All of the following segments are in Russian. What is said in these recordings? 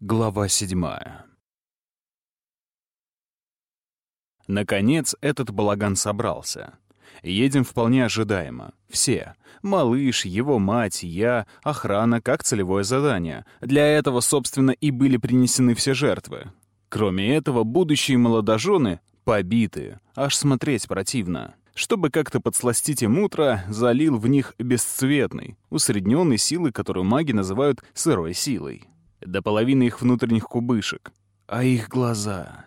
Глава седьмая. Наконец этот балаган собрался. Едем вполне ожидаемо. Все. Малыш, его мать, я, охрана, как целевое задание. Для этого, собственно, и были принесены все жертвы. Кроме этого, будущие молодожены побиты. Аж смотреть противно. Чтобы как-то подсластить им утро, залил в них бесцветный, усредненной силы, которую маги называют сырой силой. До половины их внутренних кубышек. А их глаза...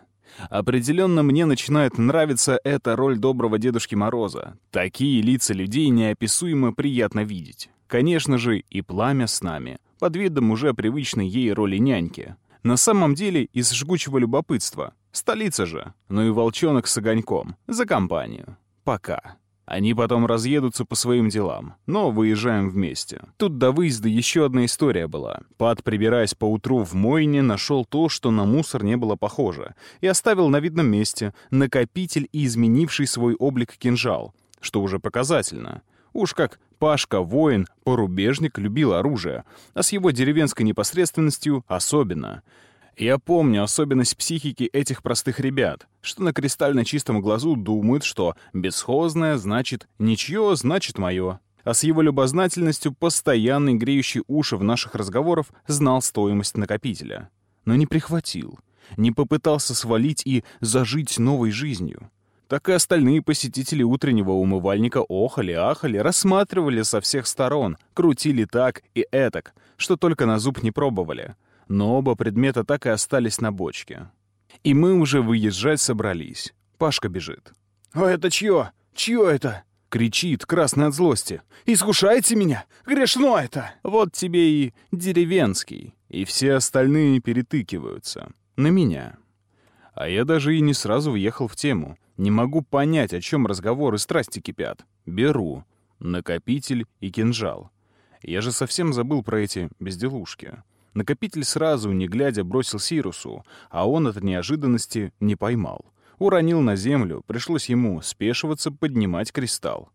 Определенно мне начинает нравиться эта роль доброго Дедушки Мороза. Такие лица людей неописуемо приятно видеть. Конечно же, и пламя с нами, под видом уже привычной ей роли няньки. На самом деле из жгучего любопытства. Столица же. Ну и волчонок с огоньком. За компанию. Пока. Они потом разъедутся по своим делам, но выезжаем вместе. Тут до выезда еще одна история была. Пат, прибираясь поутру в мойне, нашел то, что на мусор не было похоже, и оставил на видном месте накопитель и изменивший свой облик кинжал, что уже показательно. Уж как Пашка, воин, порубежник, любил оружие, а с его деревенской непосредственностью особенно — я помню особенность психики этих простых ребят, что на кристально чистом глазу думают, что бесхозное значит ничье, значит мое. А с его любознательностью, постоянно греющий уши в наших разговорах, знал стоимость накопителя. Но не прихватил, не попытался свалить и зажить новой жизнью. Так и остальные посетители утреннего умывальника охали-ахали, рассматривали со всех сторон, крутили так и этак, что только на зуб не пробовали — но оба предмета так и остались на бочке. И мы уже выезжать собрались. Пашка бежит. «А это чье? Чье это?» Кричит, красный от злости. «Искушайте меня! Грешно это!» Вот тебе и деревенский. И все остальные перетыкиваются. На меня. А я даже и не сразу въехал в тему. Не могу понять, о чем разговоры страсти кипят. Беру. Накопитель и кинжал. Я же совсем забыл про эти безделушки. Накопитель сразу, не глядя, бросил Сирусу, а он от неожиданности не поймал. Уронил на землю, пришлось ему спешиваться, поднимать кристалл.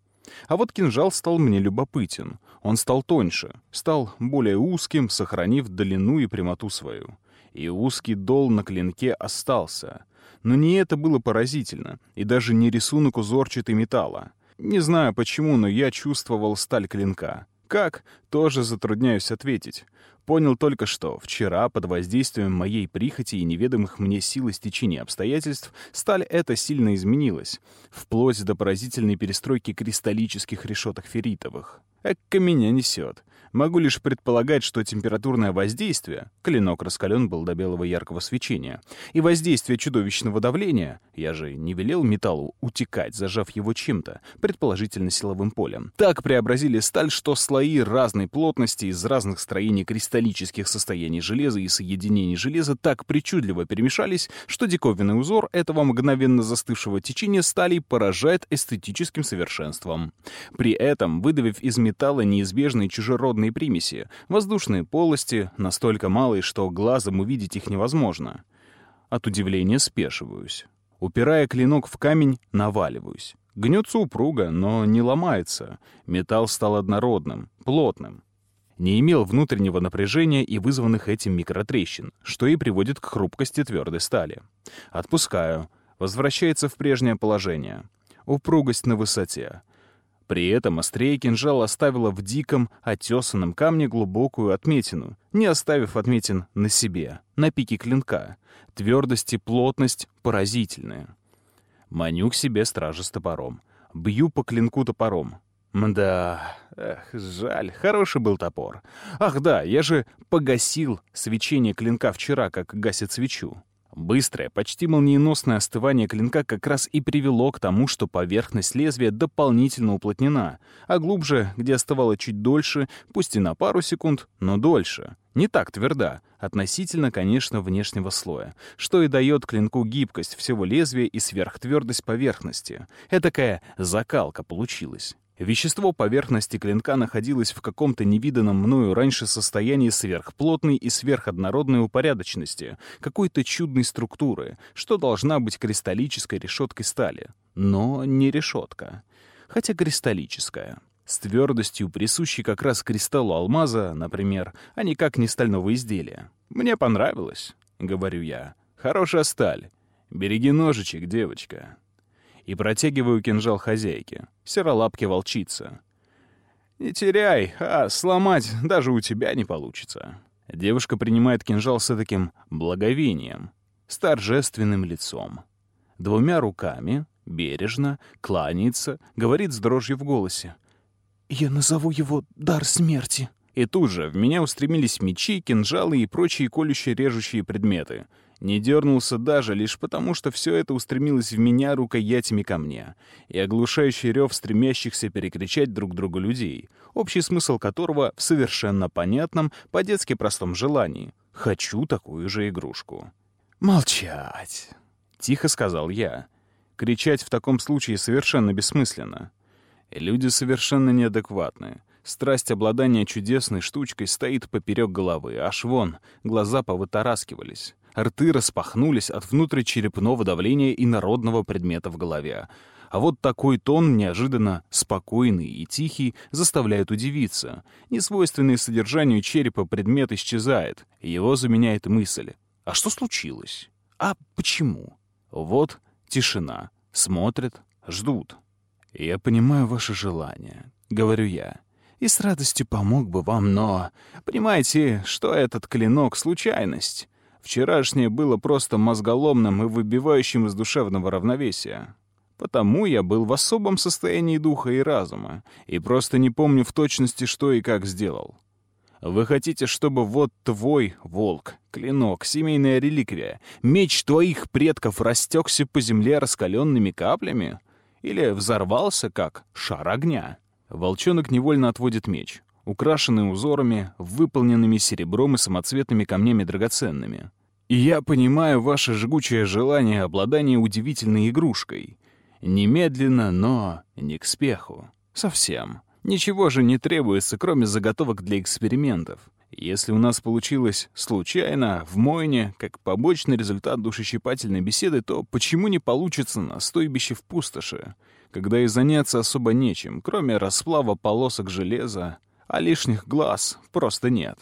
А вот кинжал стал мне любопытен. Он стал тоньше, стал более узким, сохранив длину и прямоту свою. И узкий дол на клинке остался. Но не это было поразительно, и даже не рисунок узорчатый металла. Не знаю почему, но я чувствовал сталь клинка. Как? Тоже затрудняюсь ответить. Понял только что, вчера, под воздействием моей прихоти и неведомых мне сил и стечения обстоятельств, сталь эта сильно изменилась, вплоть до поразительной перестройки кристаллических решеток ферритовых. Экка меня несет. Могу лишь предполагать, что температурное воздействие, клинок раскален был до белого яркого свечения, и воздействие чудовищного давления, я же не велел металлу утекать, зажав его чем-то, предположительно силовым полем, так преобразили сталь, что слои разной плотности из разных строений кристаллических состояний железа и соединений железа так причудливо перемешались, что диковинный узор этого мгновенно застывшего течения стали поражает эстетическим совершенством. При этом, выдавив из металла неизбежные чужеродные природные примеси, воздушные полости, настолько малые, что глазом увидеть их невозможно. От удивления спешиваюсь. Упирая клинок в камень, наваливаюсь. Гнется упруго, но не ломается. Металл стал однородным, плотным. Не имел внутреннего напряжения и вызванных этим микротрещин, что и приводит к хрупкости твердой стали. Отпускаю. Возвращается в прежнее положение. Упругость на высоте. При этом острее кинжал оставила в диком, отесанном камне глубокую отметину, не оставив отметин на себе, на пике клинка. Твердость и плотность поразительные. Маню к себе стража с топором. Бью по клинку топором. Мда, эх, жаль, хороший был топор. Ах да, я же погасил свечение клинка вчера, как гасит свечу. Быстрое, почти молниеносное остывание клинка как раз и привело к тому, что поверхность лезвия дополнительно уплотнена, а глубже, где остывало чуть дольше, пусть и на пару секунд, но дольше. Не так тверда, относительно, конечно, внешнего слоя, что и дает клинку гибкость всего лезвия и сверхтвердость поверхности. Этакая закалка получилась. Вещество поверхности клинка находилось в каком-то невиданном мною раньше состоянии сверхплотной и сверходнородной упорядоченности, какой-то чудной структуры, что должна быть кристаллической решеткой стали. Но не решетка. Хотя кристаллическая. с твердостью, присущей как раз кристаллу алмаза, например, а никак не стального изделия. «Мне понравилось», — говорю я. «Хорошая сталь. Береги ножичек, девочка». И протягиваю кинжал хозяйке, серолапке волчица. «Не теряй, а сломать даже у тебя не получится». Девушка принимает кинжал с таким благовением, с торжественным лицом. Двумя руками, бережно, кланяется, говорит с дрожью в голосе. «Я назову его «дар смерти». И тут же в меня устремились мечи, кинжалы и прочие колющие режущие предметы. Не дернулся даже лишь потому, что все это устремилось в меня рукоятями ко мне. И оглушающий рев стремящихся перекричать друг другу людей, общий смысл которого в совершенно понятном, по-детски простом желании. «Хочу такую же игрушку». «Молчать!» — тихо сказал я. Кричать в таком случае совершенно бессмысленно. Люди совершенно неадекватны. Страсть обладания чудесной штучкой стоит поперек головы, аж вон, глаза повытараскивались. Рты распахнулись от внутричерепного давления и народного предмета в голове. А вот такой тон, неожиданно спокойный и тихий, заставляет удивиться. Несвойственный содержанию черепа предмет исчезает, его заменяет мысль. А что случилось? А почему? Вот тишина. Смотрят, ждут. «Я понимаю ваше желание», — говорю я и с радостью помог бы вам, но... Понимаете, что этот клинок — случайность. Вчерашнее было просто мозголомным и выбивающим из душевного равновесия. Потому я был в особом состоянии духа и разума, и просто не помню в точности, что и как сделал. Вы хотите, чтобы вот твой волк, клинок, семейная реликвия, меч твоих предков растекся по земле раскаленными каплями? Или взорвался, как шар огня? Волчонок невольно отводит меч, украшенный узорами, выполненными серебром и самоцветными камнями драгоценными. И я понимаю ваше жгучее желание обладания удивительной игрушкой. Немедленно, но не к спеху. Совсем. Ничего же не требуется, кроме заготовок для экспериментов. Если у нас получилось случайно, в Мойне, как побочный результат душещипательной беседы, то почему не получится на стойбище в пустоши? когда и заняться особо нечем, кроме расплава полосок железа, а лишних глаз просто нет.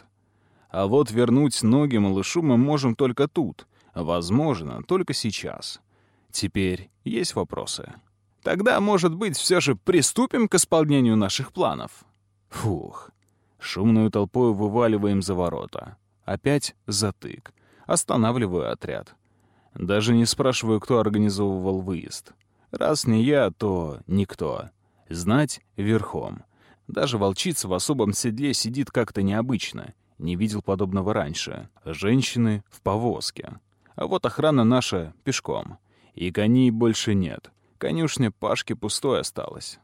А вот вернуть ноги малышу мы можем только тут, возможно, только сейчас. Теперь есть вопросы? Тогда, может быть, все же приступим к исполнению наших планов? Фух. Шумную толпой вываливаем за ворота. Опять затык. Останавливаю отряд. Даже не спрашиваю, кто организовывал выезд. Раз не я, то никто. Знать верхом. Даже волчица в особом седле сидит как-то необычно. Не видел подобного раньше. Женщины в повозке. А вот охрана наша пешком. И коней больше нет. Конюшня Пашки пустой осталась.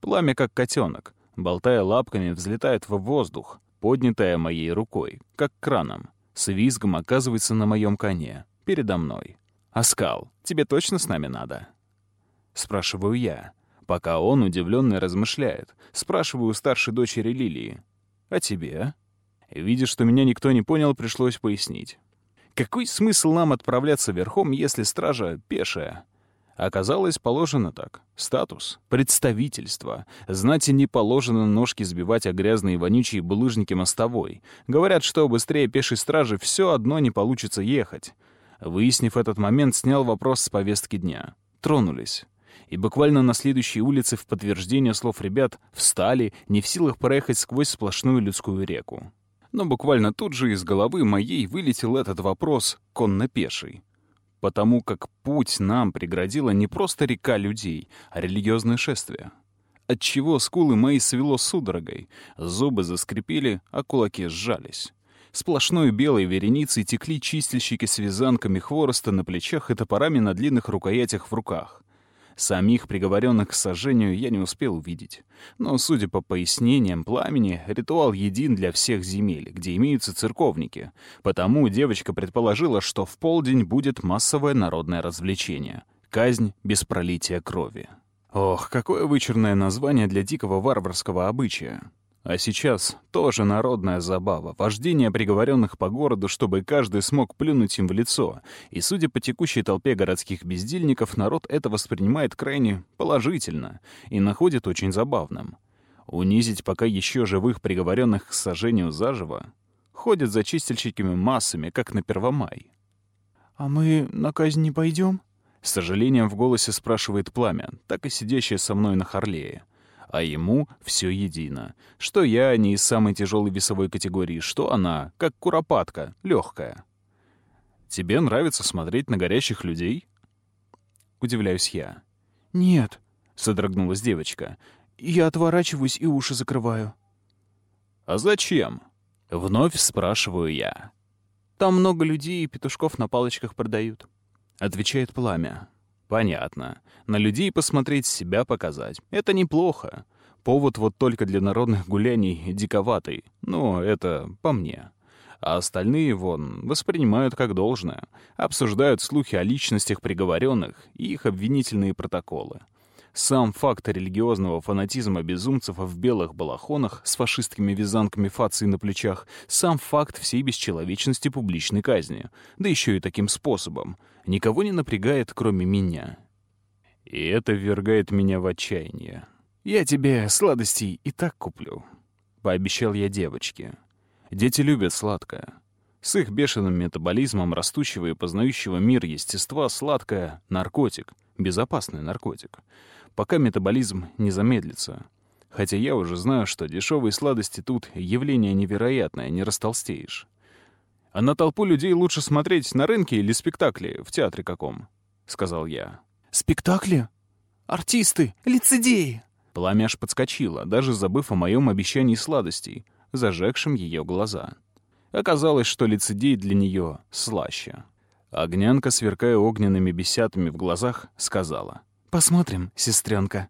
Пламя как котенок, болтая лапками, взлетает в воздух, поднятая моей рукой, как краном. С визгом оказывается на моем коне, передо мной. «Аскал, тебе точно с нами надо?» Спрашиваю я. Пока он удивленно размышляет. Спрашиваю у старшей дочери Лилии. «А тебе?» Видя, что меня никто не понял, пришлось пояснить. Какой смысл нам отправляться верхом, если стража пешая? Оказалось, положено так. Статус, представительство. Знати не положено ножки сбивать о грязные вонючие булыжники мостовой. Говорят, что быстрее пешей стражи все одно не получится ехать. Выяснив этот момент, снял вопрос с повестки дня. Тронулись и буквально на следующей улице в подтверждение слов ребят встали, не в силах проехать сквозь сплошную людскую реку. Но буквально тут же из головы моей вылетел этот вопрос конно-пеший. Потому как путь нам преградила не просто река людей, а религиозное шествие. Отчего скулы мои свело судорогой, зубы заскрипели, а кулаки сжались. Сплошной белой вереницей текли чистильщики с вязанками хвороста на плечах и топорами на длинных рукоятях в руках. Самих приговоренных к сожжению я не успел увидеть. Но, судя по пояснениям пламени, ритуал един для всех земель, где имеются церковники. Потому девочка предположила, что в полдень будет массовое народное развлечение — казнь без пролития крови. Ох, какое вычурное название для дикого варварского обычая. А сейчас тоже народная забава, вождение приговоренных по городу, чтобы каждый смог плюнуть им в лицо. И, судя по текущей толпе городских бездельников, народ это воспринимает крайне положительно и находит очень забавным. Унизить пока еще живых приговоренных к сожжению заживо? Ходят за чистильщиками массами, как на Первомай. «А мы на казнь не пойдем? С сожалением в голосе спрашивает пламя, так и сидящее со мной на Харлее. А ему все едино. Что я не из самой тяжелой весовой категории, что она, как куропатка, легкая. Тебе нравится смотреть на горящих людей? Удивляюсь я. «Нет», — содрогнулась девочка. «Я отворачиваюсь и уши закрываю». «А зачем?» — вновь спрашиваю я. «Там много людей и петушков на палочках продают», — отвечает пламя. «Понятно. На людей посмотреть, себя показать. Это неплохо. Повод вот только для народных гуляний диковатый. Но это по мне. А остальные, вон, воспринимают как должное. Обсуждают слухи о личностях приговоренных и их обвинительные протоколы. Сам факт религиозного фанатизма безумцев в белых балахонах с фашистскими вязанками фации на плечах, сам факт всей бесчеловечности публичной казни, да еще и таким способом, никого не напрягает, кроме меня. И это ввергает меня в отчаяние. «Я тебе сладостей и так куплю», — пообещал я девочке. Дети любят сладкое. С их бешеным метаболизмом растущего и познающего мир естества сладкое — наркотик, безопасный наркотик — пока метаболизм не замедлится. Хотя я уже знаю, что дешевые сладости тут явление невероятное, не растолстеешь. А на толпу людей лучше смотреть на рынке или спектакле, в театре каком, — сказал я. «Спектакли? Артисты? Лицедеи?» Пламя аж подскочило, даже забыв о моем обещании сладостей, зажегшим ее глаза. Оказалось, что лицедей для нее слаще. Огнянка, сверкая огненными бесятами в глазах, сказала. «Посмотрим, сестренка.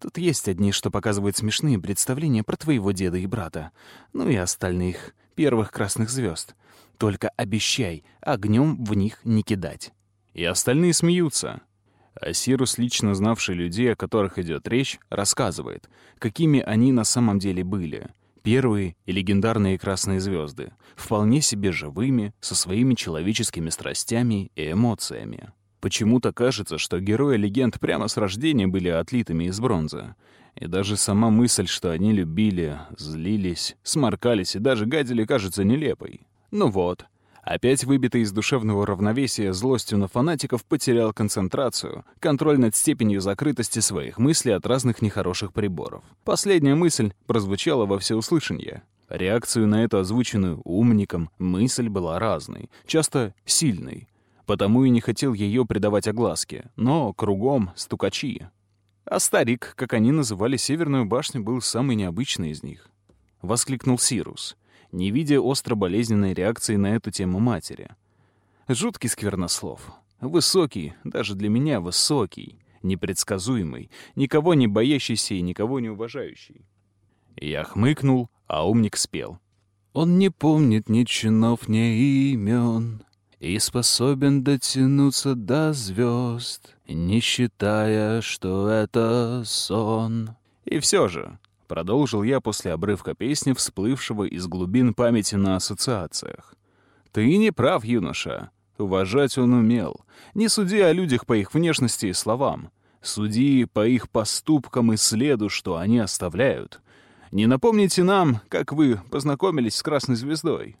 Тут есть одни, что показывают смешные представления про твоего деда и брата. Ну и остальных, первых красных звезд. Только обещай, огнем в них не кидать». И остальные смеются. А Сирус, лично знавший людей, о которых идет речь, рассказывает, какими они на самом деле были. Первые и легендарные красные звезды, вполне себе живыми, со своими человеческими страстями и эмоциями. Почему-то кажется, что герои легенд прямо с рождения были отлитыми из бронзы. И даже сама мысль, что они любили, злились, сморкались и даже гадили, кажется нелепой. Ну вот, опять выбитый из душевного равновесия злостью на фанатиков потерял концентрацию, контроль над степенью закрытости своих мыслей от разных нехороших приборов. Последняя мысль прозвучала во всеуслышание. Реакцию на эту озвученную умником мысль была разной, часто сильной, потому и не хотел ее придавать огласке, но кругом стукачи. А старик, как они называли Северную башню, был самый необычный из них. Воскликнул Сирус, не видя остро-болезненной реакции на эту тему матери. Жуткий сквернослов. Высокий, даже для меня высокий, непредсказуемый, никого не боящийся и никого не уважающий. Я хмыкнул, а умник спел. «Он не помнит ни чинов, ни имен, и способен дотянуться до звезд, не считая, что это сон. И все же, продолжил я после обрывка песни, всплывшего из глубин памяти на ассоциациях. Ты не прав, юноша. Уважать он умел. Не суди о людях по их внешности и словам. Суди по их поступкам и следу, что они оставляют. Не напомните нам, как вы познакомились с Красной Звездой.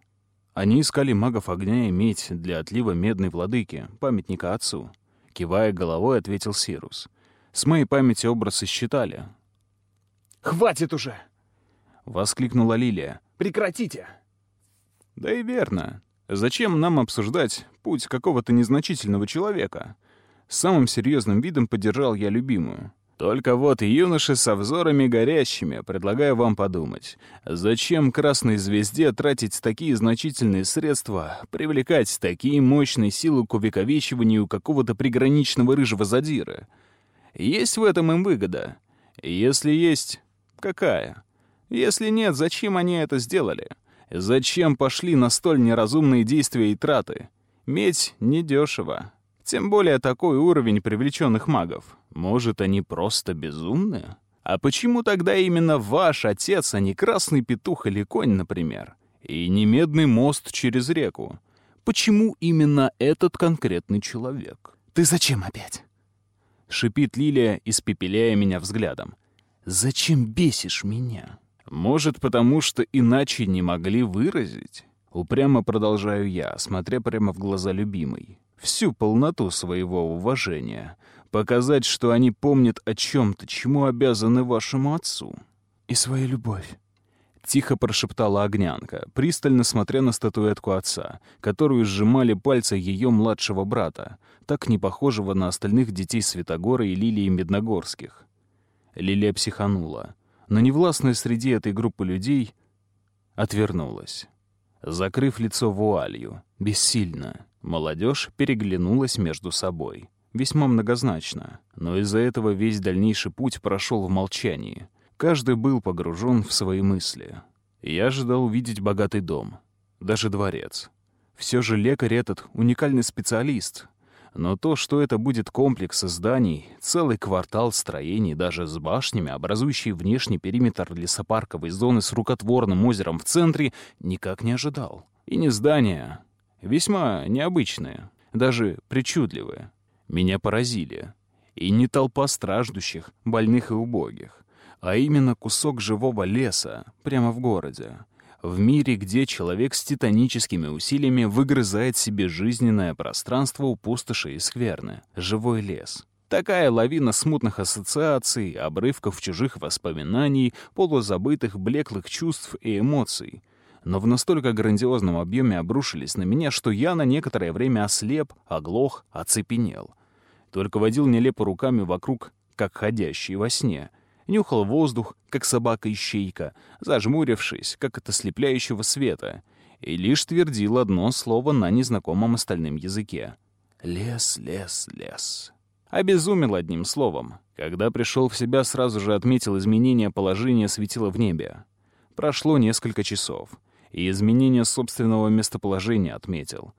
Они искали магов огня и медь для отлива медной владыки, памятника отцу. Кивая головой, ответил Сирус. С моей памяти образы считали. «Хватит уже!» — воскликнула Лилия. «Прекратите!» «Да и верно. Зачем нам обсуждать путь какого-то незначительного человека?» Самым серьезным видом поддержал я любимую. Только вот юноши со взорами горящими, предлагаю вам подумать. Зачем Красной Звезде тратить такие значительные средства, привлекать такие мощные силы к увековечиванию какого-то приграничного рыжего задира? Есть в этом им выгода? Если есть, какая? Если нет, зачем они это сделали? Зачем пошли на столь неразумные действия и траты? Медь недешево. Тем более такой уровень привлеченных магов. Может, они просто безумные? А почему тогда именно ваш отец, а не красный петух или конь, например? И не медный мост через реку? Почему именно этот конкретный человек? «Ты зачем опять?» — шипит Лилия, испепеляя меня взглядом. Зачем бесишь меня?» «Может, потому что иначе не могли выразить?» Упрямо продолжаю я, смотря прямо в глаза любимой. Всю полноту своего уважения. Показать, что они помнят о чем-то, чему обязаны вашему отцу. «И свою любовь». Тихо прошептала Огнянка, пристально смотря на статуэтку отца, которую сжимали пальцы ее младшего брата, так не похожего на остальных детей Святогора и Лилии Медногорских. Лилия психанула, но невластная среди этой группы людей отвернулась, закрыв лицо вуалью, бессильно. Молодежь переглянулась между собой, весьма многозначно, но из-за этого весь дальнейший путь прошел в молчании — Каждый был погружен в свои мысли. Я ожидал увидеть богатый дом, даже дворец. Все же лекарь этот — уникальный специалист. Но то, что это будет комплекс зданий, целый квартал строений, даже с башнями, образующий внешний периметр лесопарковой зоны с рукотворным озером в центре, никак не ожидал. И не здания, весьма необычные, даже причудливые. Меня поразили. И не толпа страждущих, больных и убогих а именно кусок живого леса прямо в городе. В мире, где человек с титаническими усилиями выгрызает себе жизненное пространство у пустоши и скверны. Живой лес. Такая лавина смутных ассоциаций, обрывков чужих воспоминаний, полузабытых блеклых чувств и эмоций. Но в настолько грандиозном объеме обрушились на меня, что я на некоторое время ослеп, оглох, оцепенел. Только водил нелепо руками вокруг, как ходящий во сне — нюхал воздух, как собака-ищейка, зажмурившись, как от ослепляющего света, и лишь твердил одно слово на незнакомом остальном языке. «Лес, лес, лес». Обезумел одним словом. Когда пришел в себя, сразу же отметил изменение положения светила в небе. Прошло несколько часов, и изменение собственного местоположения отметил.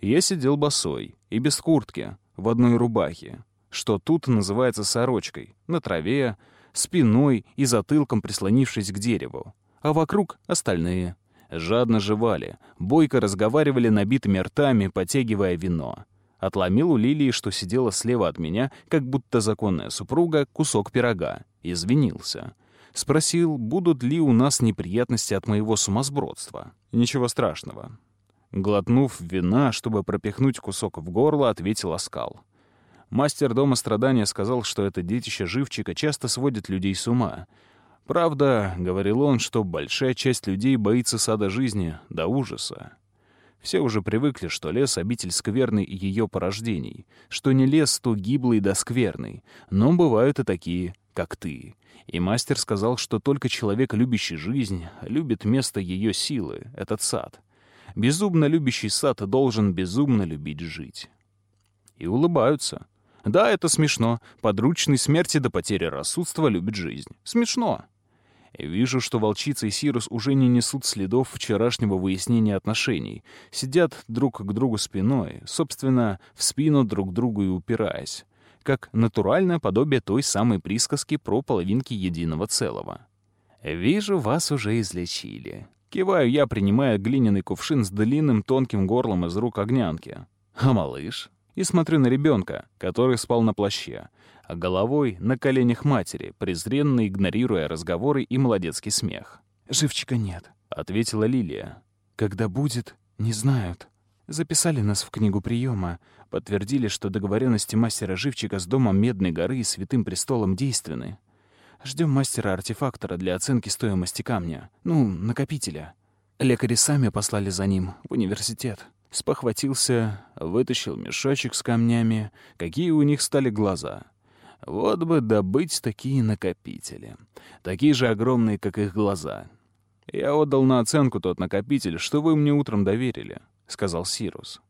Я сидел босой и без куртки, в одной рубахе, что тут называется сорочкой, на траве, спиной и затылком прислонившись к дереву. А вокруг остальные. Жадно жевали, бойко разговаривали набитыми ртами, потягивая вино. Отломил у Лилии, что сидела слева от меня, как будто законная супруга, кусок пирога. Извинился. Спросил, будут ли у нас неприятности от моего сумасбродства. Ничего страшного. Глотнув вина, чтобы пропихнуть кусок в горло, ответил оскал. Мастер Дома Страдания сказал, что это детище живчика часто сводит людей с ума. Правда, говорил он, что большая часть людей боится сада жизни до ужаса. Все уже привыкли, что лес — обитель скверный и ее порождений, что не лес, то гиблый да скверный, но бывают и такие, как ты. И мастер сказал, что только человек, любящий жизнь, любит место ее силы, этот сад. Безумно любящий сад должен безумно любить жить. И улыбаются. Да, это смешно. Подручный смерти до потери рассудства любит жизнь. Смешно. Вижу, что волчица и Сирус уже не несут следов вчерашнего выяснения отношений. Сидят друг к другу спиной, собственно, в спину друг другу и упираясь. Как натуральное подобие той самой присказки про половинки единого целого. «Вижу, вас уже излечили». Киваю я, принимая глиняный кувшин с длинным тонким горлом из рук огнянки. «А малыш?» И смотрю на ребенка, который спал на плаще, а головой на коленях матери, презренно игнорируя разговоры и молодецкий смех. «Живчика нет», — ответила Лилия. «Когда будет, не знают. Записали нас в книгу приема, подтвердили, что договоренности мастера Живчика с домом Медной горы и Святым Престолом действенны. Ждем мастера-артефактора для оценки стоимости камня, ну, накопителя. Лекари сами послали за ним в университет. Спохватился, вытащил мешочек с камнями. Какие у них стали глаза. Вот бы добыть такие накопители. Такие же огромные, как их глаза. «Я отдал на оценку тот накопитель, что вы мне утром доверили», — сказал Сирус.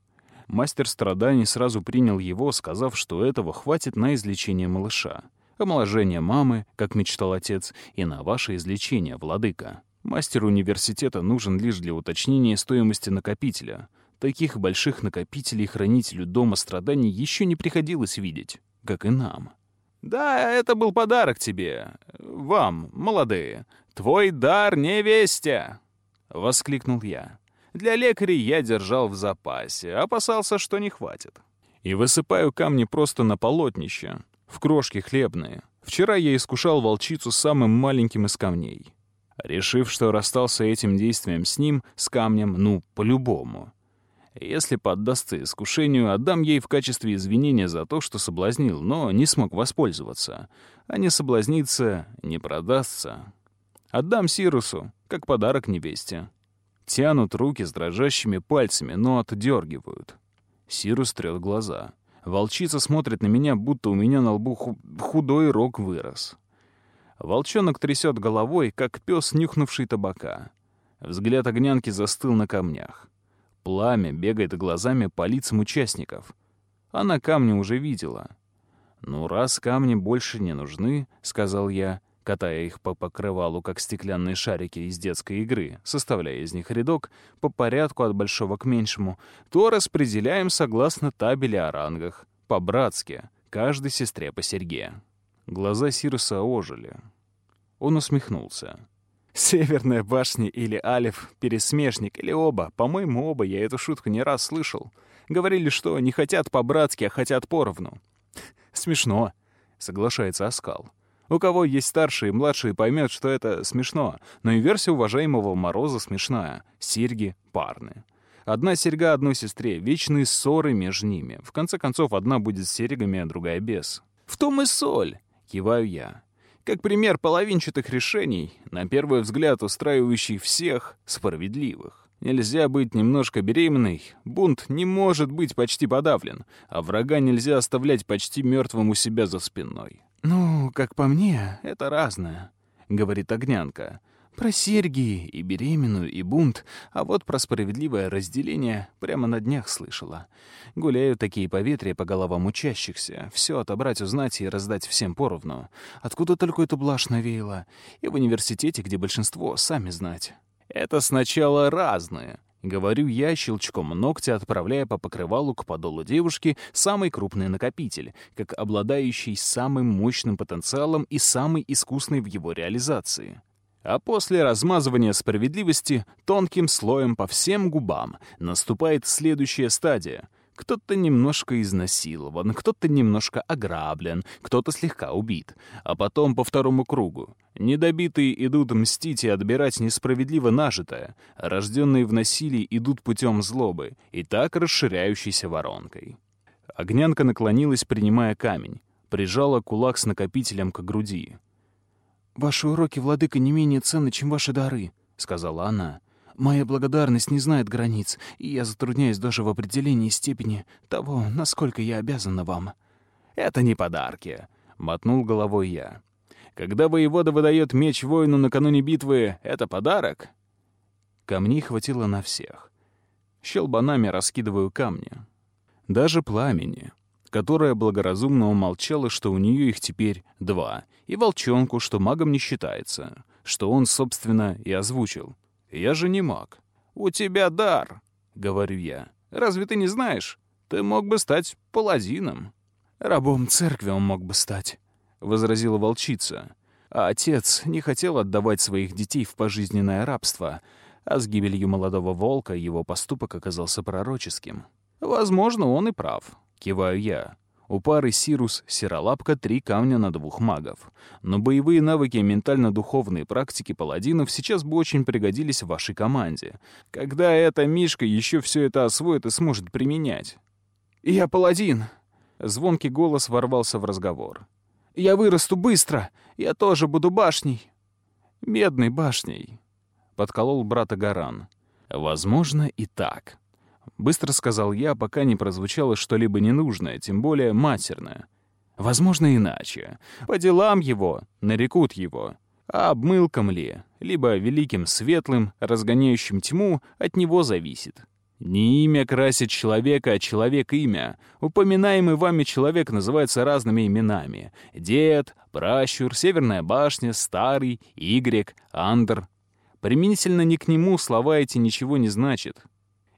Мастер страданий сразу принял его, сказав, что этого хватит на излечение малыша, омоложение мамы, как мечтал отец, и на ваше излечение, владыка. Мастер университета нужен лишь для уточнения стоимости накопителя — Таких больших накопителей хранителю Дома страданий еще не приходилось видеть, как и нам. «Да, это был подарок тебе. Вам, молодые. Твой дар невесте!» — воскликнул я. Для лекарей я держал в запасе, опасался, что не хватит. И высыпаю камни просто на полотнище, в крошки хлебные. Вчера я искушал волчицу самым маленьким из камней. Решив, что расстался этим действием с ним, с камнем, ну, по-любому. Если поддастся искушению, отдам ей в качестве извинения за то, что соблазнил, но не смог воспользоваться. А не соблазниться, не продастся. Отдам Сирусу, как подарок невесте. Тянут руки с дрожащими пальцами, но отдергивают. Сирус трет глаза. Волчица смотрит на меня, будто у меня на лбу худой рог вырос. Волчонок трясет головой, как пес, нюхнувший табака. Взгляд огнянки застыл на камнях. Пламя бегает глазами по лицам участников. Она камни уже видела. «Ну, раз камни больше не нужны», — сказал я, катая их по покрывалу, как стеклянные шарики из детской игры, составляя из них рядок по порядку от большого к меньшему, то распределяем согласно табели о рангах, по-братски, каждой сестре по серьге. Глаза Сируса ожили. Он усмехнулся. «Северная башня или Алиф, пересмешник или оба. По-моему, оба, я эту шутку не раз слышал. Говорили, что не хотят по-братски, а хотят поровну. Смешно», — соглашается Оскал. У кого есть старшие и младшие, поймет, что это смешно. Но и версия уважаемого Мороза смешная. Серьги парные. Одна серьга одной сестре, вечные ссоры между ними. В конце концов, одна будет с серьгами, а другая без. В том и соль, киваю я. Как пример половинчатых решений, на первый взгляд устраивающих всех, справедливых. Нельзя быть немножко беременной, бунт не может быть почти подавлен, а врага нельзя оставлять почти мертвым у себя за спиной. «Ну, как по мне, это разное», — говорит Огнянка. Про серьги и беременную, и бунт, а вот про справедливое разделение прямо на днях слышала. Гуляют такие поветрия по головам учащихся, все отобрать, узнать и раздать всем поровну. Откуда только эту блажь навеяло? И в университете, где большинство, сами знать. Это сначала разное, Говорю я, щелчком ногтя отправляя по покрывалу к подолу девушки самый крупный накопитель, как обладающий самым мощным потенциалом и самый искусный в его реализации. А после размазывания справедливости тонким слоем по всем губам наступает следующая стадия — кто-то немножко изнасилован, кто-то немножко ограблен, кто-то слегка убит. А потом по второму кругу. Недобитые идут мстить и отбирать несправедливо нажитое. Рожденные в насилии идут путем злобы, и так расширяющейся воронкой. Огнянка наклонилась, принимая камень. Прижала кулак с накопителем к груди. «Ваши уроки, владыка, не менее ценны, чем ваши дары», — сказала она. Моя благодарность не знает границ, и я затрудняюсь даже в определении степени того, насколько я обязана вам». «Это не подарки», — мотнул головой я. «Когда воевода выдает меч воину накануне битвы, это подарок?» Камней хватило на всех. Щелбанами раскидываю камни. Даже пламени, которая благоразумно умолчала, что у нее их теперь два, и волчонку, что магом не считается, что он, собственно, и озвучил. Я же не маг. «У тебя дар», — говорю я. «Разве ты не знаешь? Ты мог бы стать паладином». «Рабом церкви он мог бы стать», — возразила волчица. А отец не хотел отдавать своих детей в пожизненное рабство, а с гибелью молодого волка его поступок оказался пророческим. «Возможно, он и прав», — киваю я. У пары Сирус-Серолапка три камня на двух магов. Но боевые навыки и ментально-духовные практики паладинов сейчас бы очень пригодились в вашей команде. Когда эта Мишка еще все это освоит и сможет применять? «Я паладин!» Звонкий голос ворвался в разговор. «Я вырасту быстро! Я тоже буду башней!» «Медной башней!» — подколол брата Гаран. «Возможно, и так». Быстро сказал я, пока не прозвучало что-либо ненужное, тем более матерное. Возможно, иначе. По делам его, нарекут его. А обмылком ли, либо великим светлым, разгоняющим тьму, от него зависит. Не имя красит человека, а человек имя. Упоминаемый вами человек называется разными именами. Дед, пращур, Северная башня, Старый, Игрек, Андр. Применительно не к нему слова эти ничего не значат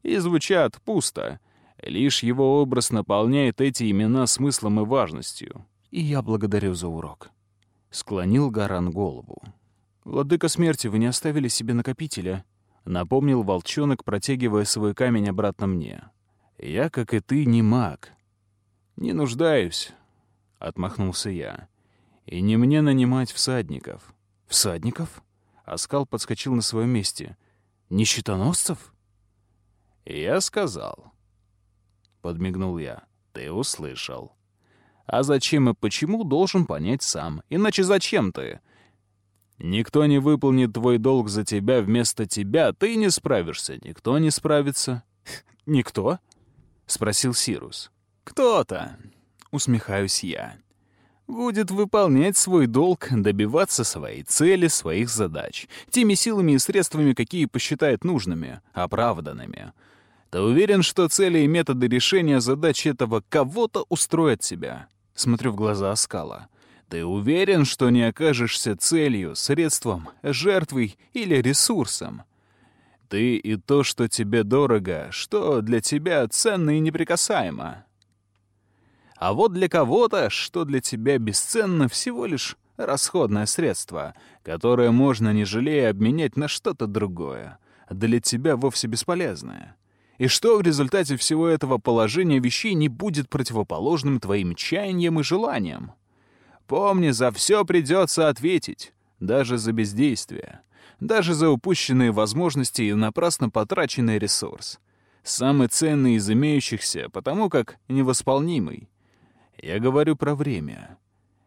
и звучат пусто. Лишь его образ наполняет эти имена смыслом и важностью. И я благодарю за урок. Склонил Гаран голову. «Владыка смерти, вы не оставили себе накопителя?» Напомнил волчонок, протягивая свой камень обратно мне. «Я, как и ты, не маг». «Не нуждаюсь», — отмахнулся я. И не мне нанимать всадников. Всадников? Оскал подскочил на своем месте. Нищетоносцев? Я сказал. Подмигнул я. Ты услышал. А зачем и почему, должен понять сам. Иначе зачем ты? Никто не выполнит твой долг за тебя вместо тебя, ты не справишься, никто не справится. Никто? Спросил Сирус. Кто-то, усмехаюсь я, будет выполнять свой долг, добиваться своей цели, своих задач, теми силами и средствами, какие посчитает нужными, оправданными. Ты уверен, что цели и методы решения задач этого кого-то устроят тебя? Смотрю в глаза Оскала. Ты уверен, что не окажешься целью, средством, жертвой или ресурсом? Ты и то, что тебе дорого, что для тебя ценно и неприкасаемо. А вот для кого-то, что для тебя бесценно, всего лишь расходное средство, которое можно, не жалея, обменять на что-то другое, для тебя вовсе бесполезное. И что в результате всего этого положения вещей не будет противоположным твоим чаяниям и желаниям? Помни, за все придется ответить, даже за бездействие, даже за упущенные возможности и напрасно потраченный ресурс. Самый ценный из имеющихся, потому как невосполнимый. Я говорю про время.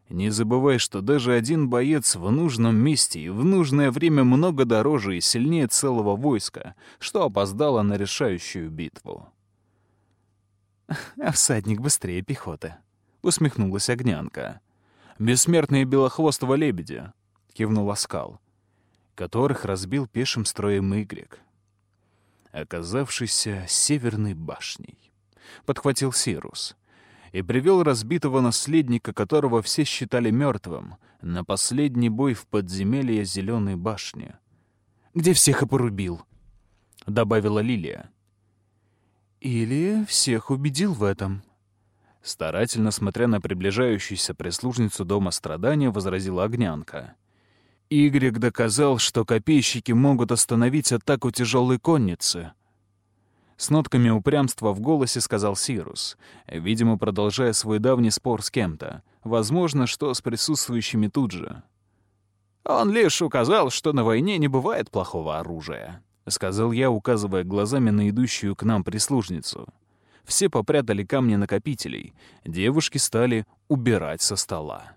Не забывай, что даже один боец в нужном месте и в нужное время много дороже и сильнее целого войска, что опоздало на решающую битву. «А всадник быстрее пехоты», — усмехнулась Огнянка. «Бессмертные белохвостого лебедя», — кивнул Оскал, которых разбил пешим строем Игрек, оказавшийся северной башней. Подхватил Сирус — и привел разбитого наследника, которого все считали мертвым, на последний бой в подземелье Зеленой башни. «Где всех и порубил», — добавила Лилия. «Или всех убедил в этом», — старательно смотря на приближающуюся прислужницу Дома Страдания, возразила Огнянка. «Игрек доказал, что копейщики могут остановить атаку тяжелой конницы», с нотками упрямства в голосе сказал Сирус, видимо, продолжая свой давний спор с кем-то. Возможно, что с присутствующими тут же. «Он лишь указал, что на войне не бывает плохого оружия», — сказал я, указывая глазами на идущую к нам прислужницу. Все попрятали камни накопителей. Девушки стали убирать со стола.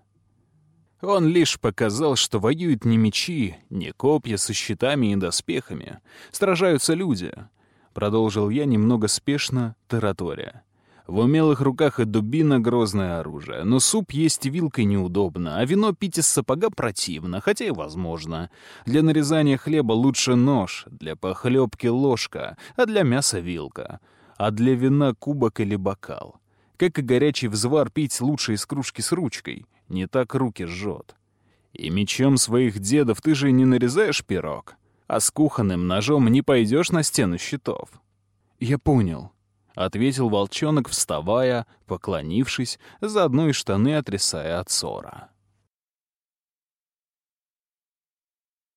Он лишь показал, что воюют не мечи, не копья со щитами и доспехами. Сражаются люди —— продолжил я немного спешно, тараторя. В умелых руках и дубина — грозное оружие, но суп есть вилкой неудобно, а вино пить из сапога противно, хотя и возможно. Для нарезания хлеба лучше нож, для похлебки — ложка, а для мяса — вилка, а для вина — кубок или бокал. Как и горячий взвар пить лучше из кружки с ручкой, не так руки жжет. И мечом своих дедов ты же не нарезаешь пирог а с кухонным ножом не пойдешь на стену щитов. «Я понял», — ответил волчонок, вставая, поклонившись, заодно и штаны отрясая от ссора.